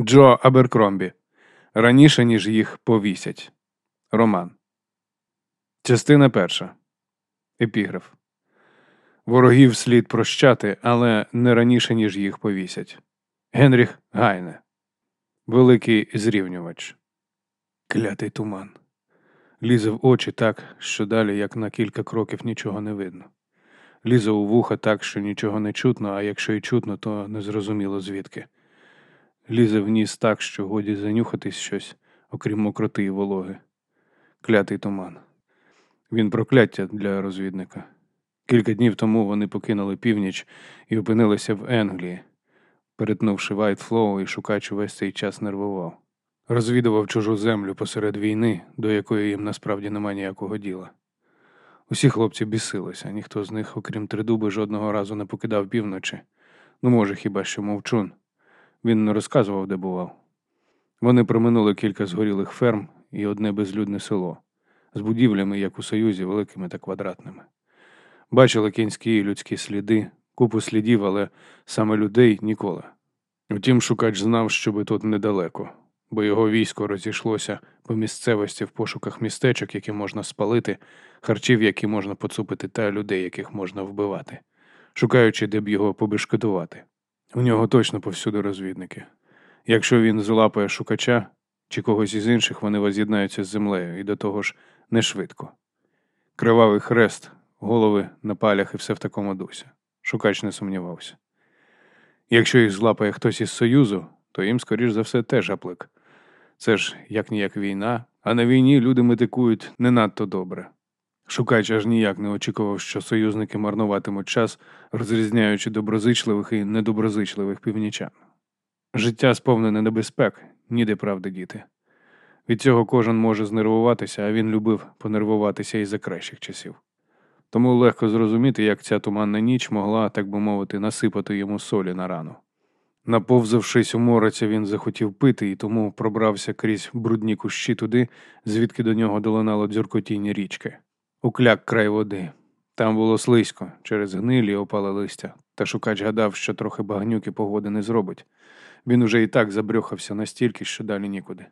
Джо Аберкромбі. Раніше, ніж їх повісять. Роман. Частина перша. Епіграф. Ворогів слід прощати, але не раніше, ніж їх повісять. Генріх Гайне. Великий зрівнювач. Клятий туман. Лізе в очі так, що далі, як на кілька кроків, нічого не видно. Лізе у вуха так, що нічого не чутно, а якщо й чутно, то незрозуміло звідки. Лізе в ніс так, що годі занюхатись щось, окрім мокроти і вологи. Клятий туман. Він прокляття для розвідника. Кілька днів тому вони покинули північ і опинилися в Енглії, перетнувши Вайтфлоу і Шукач увесь цей час нервував. Розвідував чужу землю посеред війни, до якої їм насправді нема ніякого діла. Усі хлопці бісилися, ніхто з них, окрім Тридуба, жодного разу не покидав півночі. Ну, може, хіба що мовчун. Він не розказував, де бував. Вони проминули кілька згорілих ферм і одне безлюдне село з будівлями, як у Союзі, великими та квадратними. Бачили кінські і людські сліди, купу слідів, але саме людей ніколи. Втім, шукач знав, щоби тут недалеко, бо його військо розійшлося по місцевості в пошуках містечок, які можна спалити, харчів, які можна поцупити, та людей, яких можна вбивати, шукаючи, де б його побешкетувати. У нього точно повсюди розвідники. Якщо він злапає шукача чи когось із інших, вони воз'єднаються з землею і до того ж не швидко. Кривавий хрест, голови на палях і все в такому дусі. Шукач не сумнівався. Якщо їх злапає хтось із Союзу, то їм, скоріш за все, теж аплик. Це ж як ніяк війна, а на війні люди метикують не надто добре. Шукач аж ніяк не очікував, що союзники марнуватимуть час, розрізняючи доброзичливих і недоброзичливих північан. Життя сповнене небезпек, ніде правди діти. Від цього кожен може знервуватися, а він любив понервуватися і за кращих часів. Тому легко зрозуміти, як ця туманна ніч могла, так би мовити, насипати йому солі на рану. Наповзавшись у мориця, він захотів пити і тому пробрався крізь брудні кущі туди, звідки до нього долинало дзюркотіння річки. Укляк край води. Там було слизько, через гнилі опале листя, та шукач гадав, що трохи багнюки погоди не зробить. Він уже і так забрьохався настільки, що далі нікуди.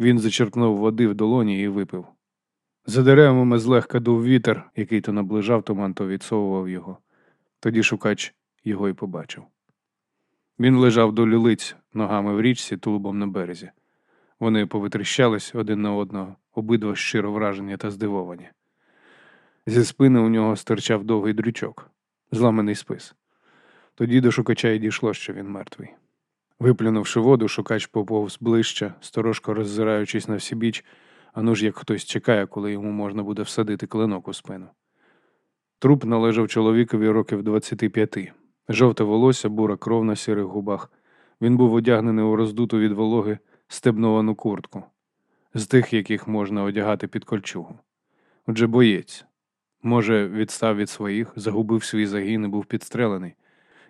Він зачерпнув води в долоні і випив. За деревами злегка дув вітер, який то наближав туман, то відсовував його. Тоді шукач його й побачив. Він лежав до лілиць ногами в річці, тулубом на березі. Вони повитріщались один на одного, обидва щиро вражені та здивовані. Зі спини у нього стирчав довгий дрючок, зламаний спис. Тоді до шукача й дійшло, що він мертвий. Виплюнувши воду, шукач поповз ближче, сторожко роззираючись на всі біч, а ну ж як хтось чекає, коли йому можна буде всадити клинок у спину. Труп належав чоловікові років 25. Жовте волосся, бура кров на сірих губах. Він був одягнений у роздуту від вологи стебновану куртку, з тих, яких можна одягати під кольчугу. Отже, боєць. Може, відстав від своїх, загубив свій загін і був підстрелений.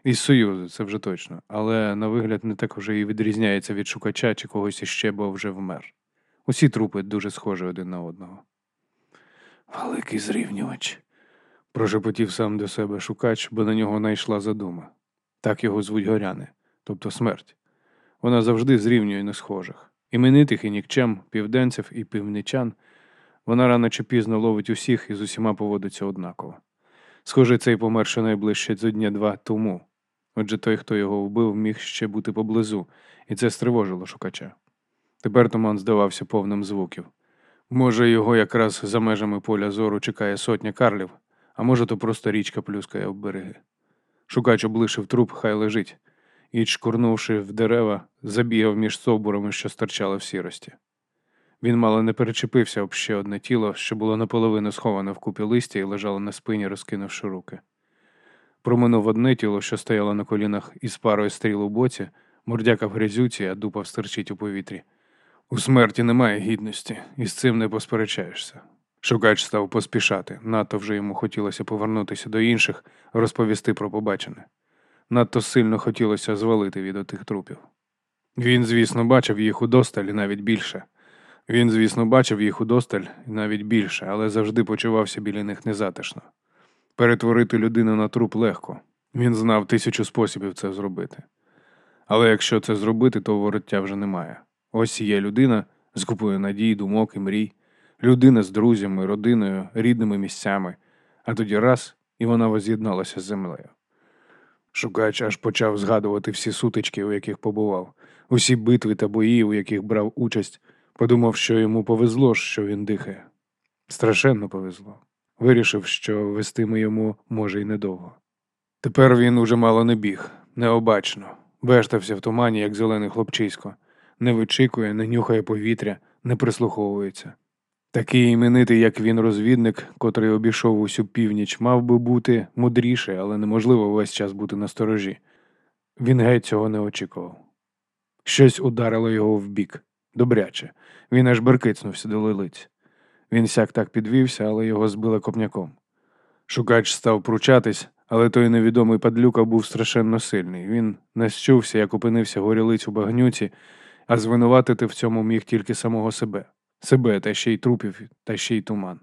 Із Союзу, це вже точно, але на вигляд не так уже і відрізняється від шукача чи когось іще, бо вже вмер. Усі трупи дуже схожі один на одного. Великий зрівнювач, прошепотів сам до себе шукач, бо на нього найшла задума. Так його звуть горяни, тобто смерть. Вона завжди зрівнює несхожих. Іменитих і нікчем, південців і північан. Вона рано чи пізно ловить усіх і з усіма поводиться однаково. Схоже, цей помер щонайближче зо дня два тому. Отже, той, хто його вбив, міг ще бути поблизу, і це стривожило шукача. Тепер туман здавався повним звуків. Може, його якраз за межами поля зору чекає сотня карлів, а може, то просто річка плюскає об береги. Шукач облишив труп, хай лежить, і, чкурнувши в дерева, забігав між соборами, що стирчали в сірості. Він мало не перечепився об ще одне тіло, що було наполовину сховане в купі листя і лежало на спині, розкинувши руки. Проминув одне тіло, що стояло на колінах із парою стріл у боці, мордяка в грязюці, а дупа встерчить у повітрі. У смерті немає гідності, і з цим не посперечаєшся. Шукач став поспішати, надто вже йому хотілося повернутися до інших, розповісти про побачене. Надто сильно хотілося звалити від отих трупів. Він, звісно, бачив їх удосталь навіть більше. Він, звісно, бачив їх удосталь навіть більше, але завжди почувався біля них незатишно. Перетворити людину на труп легко. Він знав тисячу способів це зробити. Але якщо це зробити, то вороття вже немає. Ось є людина з купою надій, думок і мрій, людина з друзями, родиною, рідними місцями, а тоді раз і вона воз'єдналася з землею. Шукач аж почав згадувати всі сутички, у яких побував, усі битви та бої, у яких брав участь, подумав, що йому повезло, що він дихає. Страшенно повезло. Вирішив, що вестиме йому може й недовго. Тепер він уже мало не біг, необачно, вештався в тумані, як зелений хлопчисько, не вичікує, не нюхає повітря, не прислуховується. Такий іменитий, як він, розвідник, котрий обійшов усю північ, мав би бути мудріший, але неможливо весь час бути на сторожі. Він геть цього не очікував. Щось ударило його в бік, добряче. Він аж беркицнувся до лилиць. Він сяк так підвівся, але його збили копняком. Шукач став пручатись, але той невідомий падлюка був страшенно сильний. Він не як опинився горілиць у багнюці, а звинуватити в цьому міг тільки самого себе. Себе та ще й трупів, та ще й туман.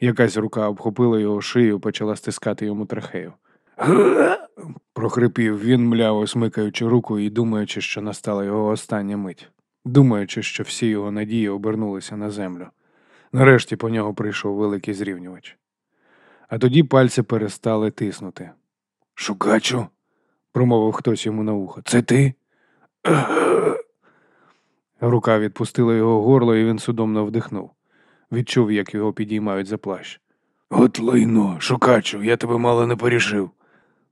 Якась рука обхопила його шию, почала стискати йому трахею. прохрипів він, мляво смикаючи руку і думаючи, що настала його остання мить, думаючи, що всі його надії обернулися на землю. Нарешті по нього прийшов великий зрівнювач. А тоді пальці перестали тиснути. Шукачу, промовив хтось йому на ухо. Це ти? Рука відпустила його горло, і він судомно вдихнув. Відчув, як його підіймають за плащ. От лайно, шукачу, я тебе мало не порішив.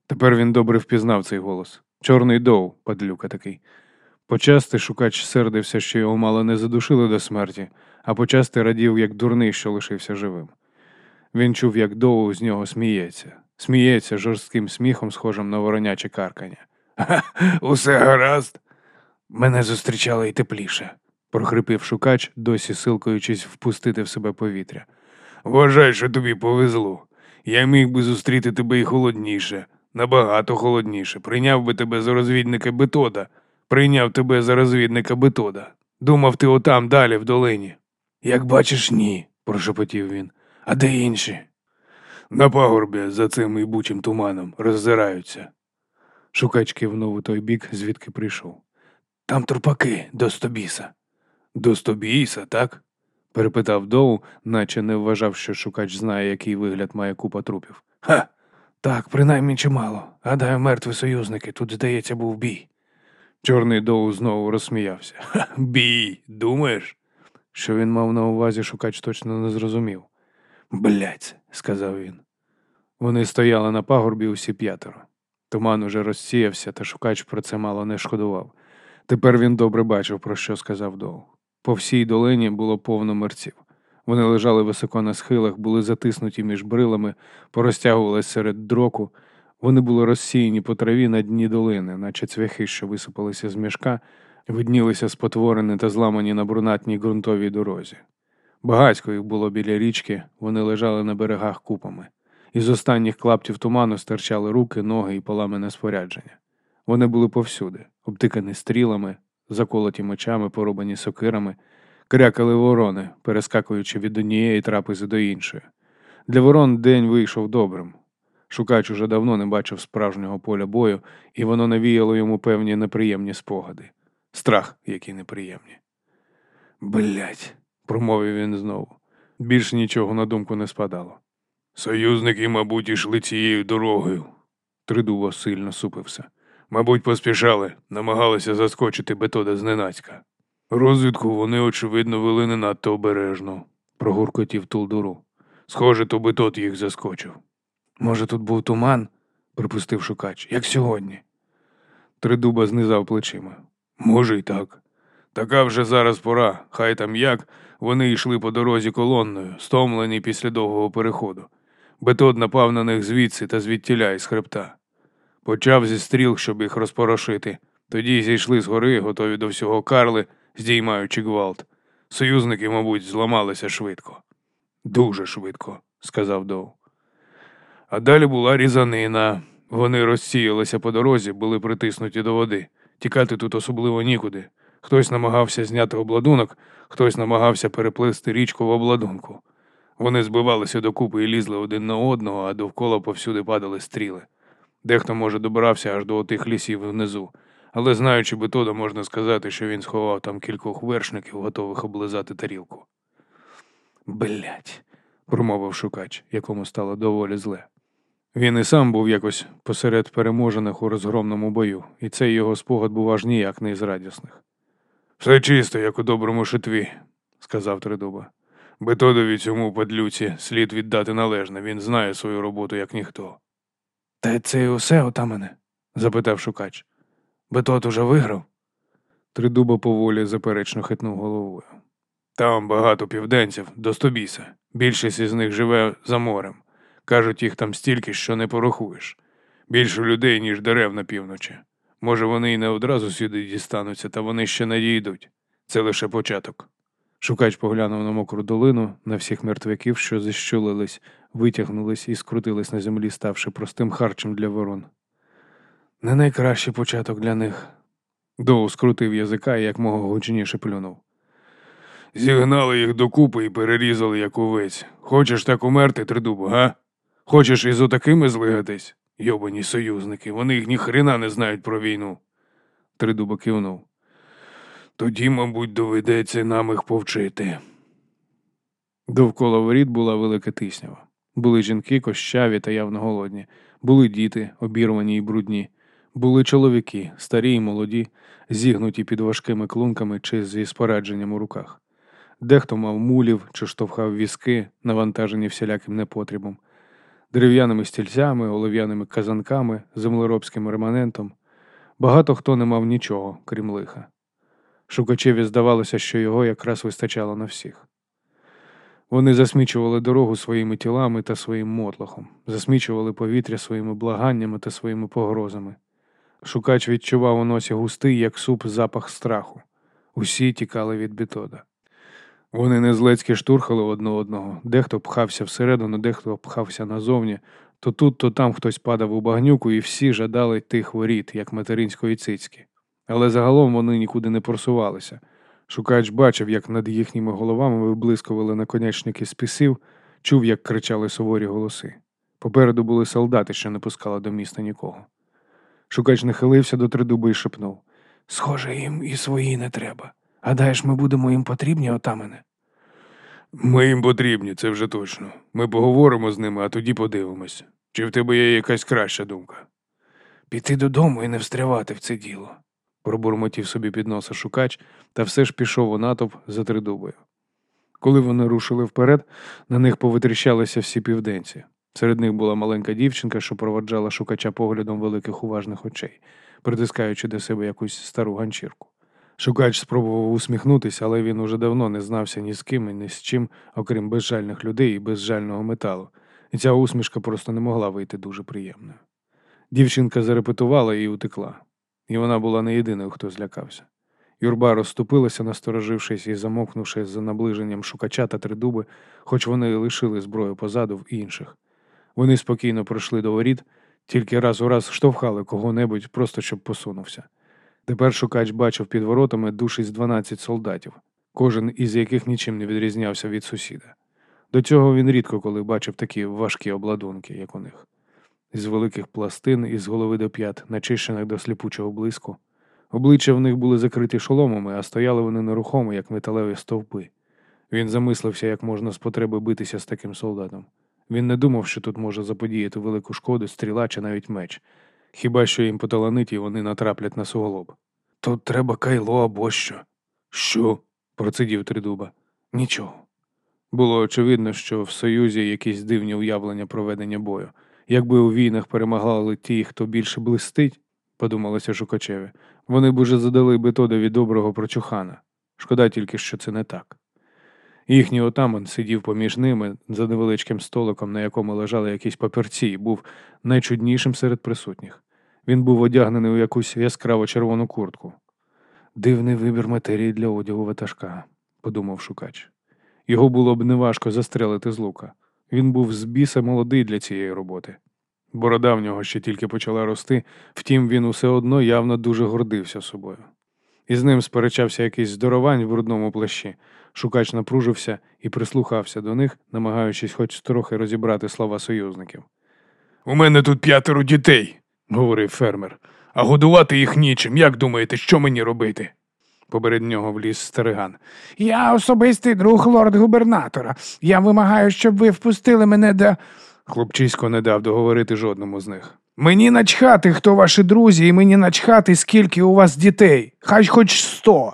Тепер він добре впізнав цей голос. Чорний дов, падлюка такий. Почасти шукач сердився, що його мало не задушили до смерті, а почасти радів, як дурний, що лишився живим. Він чув, як доу з нього сміється, сміється жорстким сміхом, схожим на вороняче каркання. «Ха, усе гаразд. Мене зустрічали й тепліше, прохрипів шукач, досі силкуючись впустити в себе повітря. Вважай, що тобі повезло. Я міг би зустріти тебе і холодніше, набагато холодніше. Прийняв би тебе за розвідника Бетода, прийняв тебе за розвідника Бетода. Думав, ти отам далі в долині. Як бачиш, ні, прошепотів він. А де інші? На пагорбі за цим ібучим туманом роззираються. Шукач кивнув у той бік, звідки прийшов. Там трупаки до стобіса. До стобіса, так? перепитав Доу, наче не вважав, що шукач знає, який вигляд має купа трупів. Ха. Так, принаймні чимало. Гадаю, мертві союзники, тут, здається, був бій. Чорний Доу знову розсміявся. Бій, думаєш? Що він мав на увазі, шукач точно не зрозумів. Блять, сказав він. Вони стояли на пагорбі усі п'ятеро. Туман уже розсіявся, та шукач про це мало не шкодував. Тепер він добре бачив, про що сказав Доу. По всій долині було повно мерців. Вони лежали високо на схилах, були затиснуті між брилами, порозтягувались серед дроку. Вони були розсіяні по траві на дні долини, наче цвяхи, що висипалися з мішка, виднілися спотворені та зламані на брунатній ґрунтовій дорозі. Багацько їх було біля річки, вони лежали на берегах купами. Із останніх клаптів туману стирчали руки, ноги і поламане спорядження. Вони були повсюди, обтикані стрілами, заколоті мечами, порубані сокирами, крякали ворони, перескакуючи від однієї трапези до іншої. Для ворон день вийшов добрим. Шукач уже давно не бачив справжнього поля бою, і воно навіяло йому певні неприємні спогади. Страх, який неприємні. Блять, промовив він знову. Більш нічого на думку не спадало. Союзники, мабуть, ішли цією дорогою. Тридуво сильно супився. Мабуть, поспішали, намагалися заскочити бетода зненацька. Розвідку вони, очевидно, вели не надто обережно, прогуркотів Тулдуру. Схоже, то бетод їх заскочив. Може, тут був туман? припустив шукач, як сьогодні. Тридуба знизав плечима. Може, й так. Така вже зараз пора, хай там як, вони йшли по дорозі колонною, стомлені після довгого переходу. Бетод напав на них звідси та звідтіля із хребта. Почав зі стріл, щоб їх розпорошити. Тоді зійшли з гори, готові до всього карли, здіймаючи гвалт. Союзники, мабуть, зламалися швидко. Дуже швидко, сказав Доу. А далі була різанина. Вони розсіялися по дорозі, були притиснуті до води. Тікати тут особливо нікуди. Хтось намагався зняти обладунок, хтось намагався переплисти річку в обладунку. Вони збивалися докупи і лізли один на одного, а довкола повсюди падали стріли. Дехто, може, добирався аж до отих лісів внизу, але знаючи Бетода, можна сказати, що він сховав там кількох вершників, готових облизати тарілку. Блять, промовив шукач, якому стало доволі зле. Він і сам був якось посеред переможених у розгромному бою, і цей його спогад був аж ніяк не із радісних. Все чисто, як у доброму шитві, сказав Тридуба. Бетодові цьому падлюці слід віддати належне, він знає свою роботу, як ніхто. Та це і усе отамане? запитав шукач. Бетод уже виграв? Тридуба поволі заперечно хитнув головою. Там багато південців, до стобіса. Більшість із них живе за морем. Кажуть, їх там стільки, що не порахуєш. Більше людей, ніж дерев на півночі. Може, вони і не одразу сюди дістануться, та вони ще надійдуть. Це лише початок. Шукач поглянув на мокру долину, на всіх мертвяків, що зіщулились, витягнулись і скрутились на землі, ставши простим харчем для ворон. Не найкращий початок для них. Доу скрутив язика і якмога гучніше плюнув. Зігнали їх докупи і перерізали, як овець. Хочеш так умерти, тридубу, га? Хочеш із отакими злигатись? Йобані союзники, вони їх ніхрена не знають про війну. Тридуба кивнув. Тоді, мабуть, доведеться нам їх повчити. Довкола воріт була велика тиснява. Були жінки кощаві та явно голодні, були діти, обірвані й брудні, були чоловіки, старі й молоді, зігнуті під важкими клунками чи зі спорядженням у руках. Дехто мав мулів чи штовхав візки, навантажені всіляким непотрібом, дерев'яними стільцями, олов'яними казанками, землеробським реманентом. Багато хто не мав нічого, крім лиха. Шукачеві здавалося, що його якраз вистачало на всіх. Вони засмічували дорогу своїми тілами та своїм мотлохом, засмічували повітря своїми благаннями та своїми погрозами. Шукач відчував у носі густий, як суп, запах страху. Усі тікали від бітода. Вони незлецьки штурхали одне одного, дехто пхався всередину, дехто пхався назовні, то тут, то там хтось падав у багнюку, і всі жадали тих воріт, як материнської цицьки. Але загалом вони нікуди не просувалися. Шукач бачив, як над їхніми головами виблискували наконечники списів, чув, як кричали суворі голоси. Попереду були солдати, що не пускали до міста нікого. Шукач нахилився до тридуби і шепнув Схоже, їм і свої не треба. Гадаєш, ми будемо їм потрібні, отамане? Ми їм потрібні, це вже точно. Ми поговоримо з ними, а тоді подивимось. Чи в тебе є якась краща думка? Піти додому і не встрявати в це діло, пробурмотів собі під носа шукач, та все ж пішов у натовп за тридубою. Коли вони рушили вперед, на них повитріщалися всі південці. Серед них була маленька дівчинка, що проводжала шукача поглядом великих уважних очей, притискаючи до себе якусь стару ганчірку. Шукач спробував усміхнутися, але він уже давно не знався ні з ким і ні з чим, окрім безжальних людей і безжального металу, і ця усмішка просто не могла вийти дуже приємною. Дівчинка зарепетувала і утекла, і вона була не єдиною, хто злякався. Юрба розступилася, насторожившись і замовкнувши за наближенням шукача та тридуби, хоч вони лишили зброю позаду в інших. Вони спокійно пройшли до воріт, тільки раз у раз штовхали кого-небудь, просто щоб посунувся. Тепер шукач бачив під воротами душі з 12 солдатів, кожен із яких нічим не відрізнявся від сусіда. До цього він рідко коли бачив такі важкі обладунки, як у них, із великих пластин, із голови до п'ят, начищених до сліпучого блиску. Обличчя в них були закриті шоломами, а стояли вони нерухомо, як металеві стовпи. Він замислився, як можна з потреби битися з таким солдатом. Він не думав, що тут може заподіяти велику шкоду стріла чи навіть меч, хіба що їм поталанить і вони натраплять на суголоб. Тут треба кайло або що. Що? процидів тридуба. Нічого. Було очевидно, що в Союзі якісь дивні уявлення проведення бою. Якби у війнах перемагали ті, хто більше блистить, подумалося Шукачеві, вони б уже задали бетодові доброго прочухана. Шкода тільки, що це не так. Їхній отаман сидів поміж ними за невеличким столиком, на якому лежали якісь папірці, і був найчуднішим серед присутніх. Він був одягнений у якусь яскраво червону куртку. Дивний вибір матерії для одягу ватажка, подумав шукач. Його було б неважко застрелити з лука. Він був з біса молодий для цієї роботи. Борода в нього ще тільки почала рости, втім він усе одно явно дуже гордився собою. Із ним сперечався якийсь здоровань в брудному плащі. Шукач напружився і прислухався до них, намагаючись хоч трохи розібрати слова союзників. У мене тут п'ятеро дітей, говорив фермер, А годувати їх нічим. Як думаєте, що мені робити? Поперед нього вліз стариган. Я особистий друг лорд-губернатора. Я вимагаю, щоб ви впустили мене до. Хлопчисько не дав договорити жодному з них. Мені начхати, хто ваші друзі, і мені начхати, скільки у вас дітей. Хай хоч сто.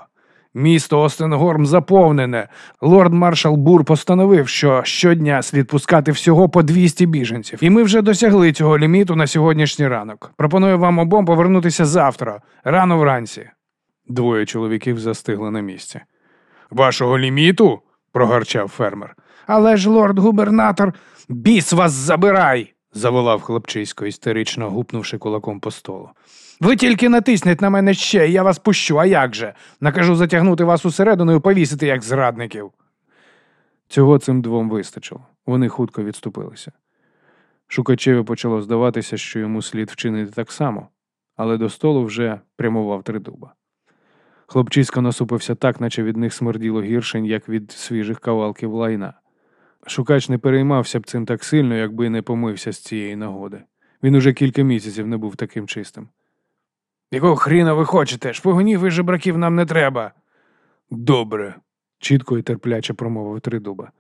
Місто Остенгорм заповнене. Лорд маршал Бур постановив, що щодня слід пускати всього по 200 біженців. І ми вже досягли цього ліміту на сьогоднішній ранок. Пропоную вам обом повернутися завтра, рано вранці. Двоє чоловіків застигли на місці. Вашого ліміту? прогарчав фермер. Але ж лорд-губернатор, біс вас забирай! заволав хлопчисько, істерично гупнувши кулаком по столу. Ви тільки натисніть на мене ще, я вас пущу, а як же? Накажу затягнути вас усередину і повісити як зрадників. Цього цим двом вистачило. Вони хутко відступилися. Шукачеві почало здаватися, що йому слід вчинити так само, але до столу вже прямував тридуба. Хлопчисько насупився так, наче від них смерділо гірше, як від свіжих кавалків лайна. Шукач не переймався б цим так сильно, якби не помився з цієї нагоди. Він уже кілька місяців не був таким чистим. Якого хріна ви хочете? Шпигунів і жебраків нам не треба. Добре, чітко і терпляче промовив Тридуба.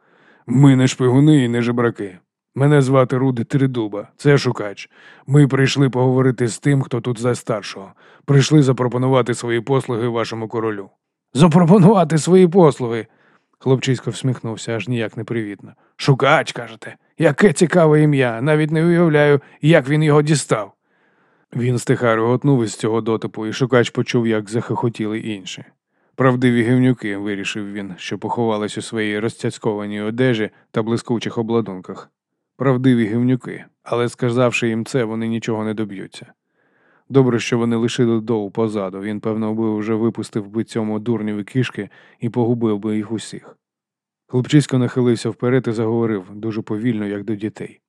Ми не шпигуни і не жебраки. Мене звати Руди Тридуба, це шукач. Ми прийшли поговорити з тим, хто тут за старшого. Прийшли запропонувати свої послуги вашому королю. Запропонувати свої послуги. Хлопчисько всміхнувся аж ніяк непривітно. Шукач, кажете, яке цікаве ім'я, навіть не уявляю, як він його дістав. Він стиха реготнув із цього дотипу, і шукач почув, як захихотіли інші. Правдиві гівнюки, вирішив він, що поховались у своїй розцяцькованій одежі та блискучих обладунках. Правдиві гівнюки, але сказавши їм це, вони нічого не доб'ються. Добре, що вони лишили доу позаду, він, певно, би вже випустив би цьому дурневі кішки і погубив би їх усіх. Хлопчисько нахилився вперед і заговорив дуже повільно, як до дітей.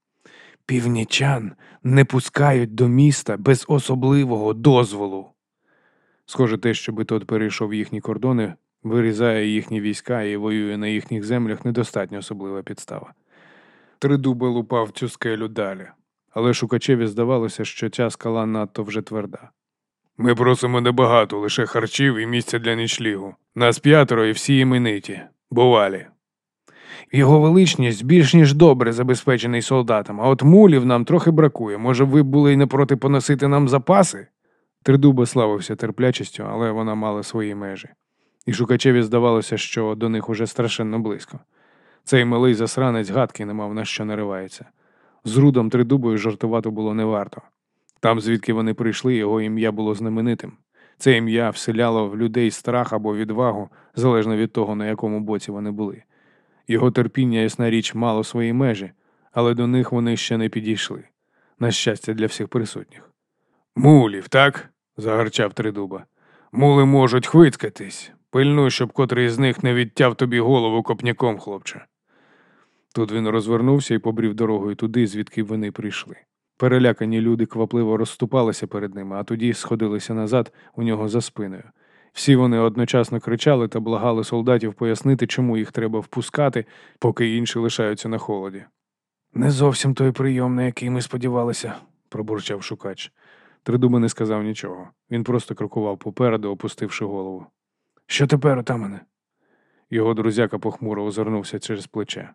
Північан не пускають до міста без особливого дозволу. Схоже, те, щоби тот перейшов їхні кордони, вирізає їхні війська і воює на їхніх землях, недостатньо особлива підстава. Тридуба лупав цю скелю далі, але шукачеві здавалося, що ця скала надто вже тверда. Ми просимо небагато, лише харчів і місця для нічлігу. Нас п'ятеро і всі імениті. Бувалі. Його величність більш ніж добре забезпечений солдатом, а от мулів нам трохи бракує. Може, ви б були й не проти поносити нам запаси? Тридуба славився терплячістю, але вона мала свої межі. І шукачеві здавалося, що до них уже страшенно близько. Цей малий засранець гадки не мав на що наривається. З рудом тридубою жартувати було не варто. Там, звідки вони прийшли, його ім'я було знаменитим. Це ім'я вселяло в людей страх або відвагу, залежно від того, на якому боці вони були. Його терпіння, ясна річ, мало свої межі, але до них вони ще не підійшли. На щастя, для всіх присутніх. Мулів, так? загарчав тридуба. Мули можуть хвицькатись. Пильнуй, щоб котрий з них не відтяв тобі голову копняком, хлопче. Тут він розвернувся і побрів дорогою туди, звідки вони прийшли. Перелякані люди квапливо розступалися перед ними, а тоді сходилися назад у нього за спиною. Всі вони одночасно кричали та благали солдатів пояснити, чому їх треба впускати, поки інші лишаються на холоді. Не зовсім той прийом, на який ми сподівалися, пробурчав шукач. Тридуба не сказав нічого. Він просто крокував попереду, опустивши голову. Що тепер, отамане? Його друзяка похмуро озирнувся через плече.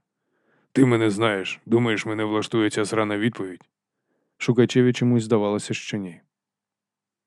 Ти мене знаєш. Думаєш, мене влаштується срана відповідь? Шукачеві чомусь здавалося, що ні.